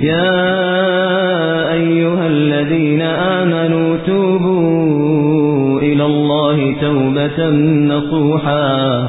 يا أيها الذين آمنوا توبوا إلى الله توبة نصوحا.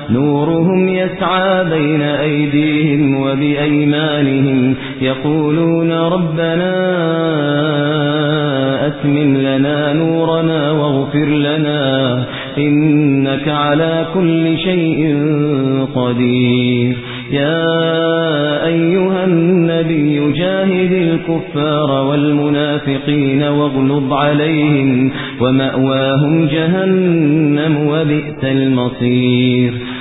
نورهم يسعى بين أيديهم وبأيمانهم يقولون ربنا أتمم لنا نورنا واغفر لنا إنك على كل شيء قدير. يا أيها النبي جاهد الكفار والمنافقين واغلظ عليهم ومأواهم جهنم وبئس المصير.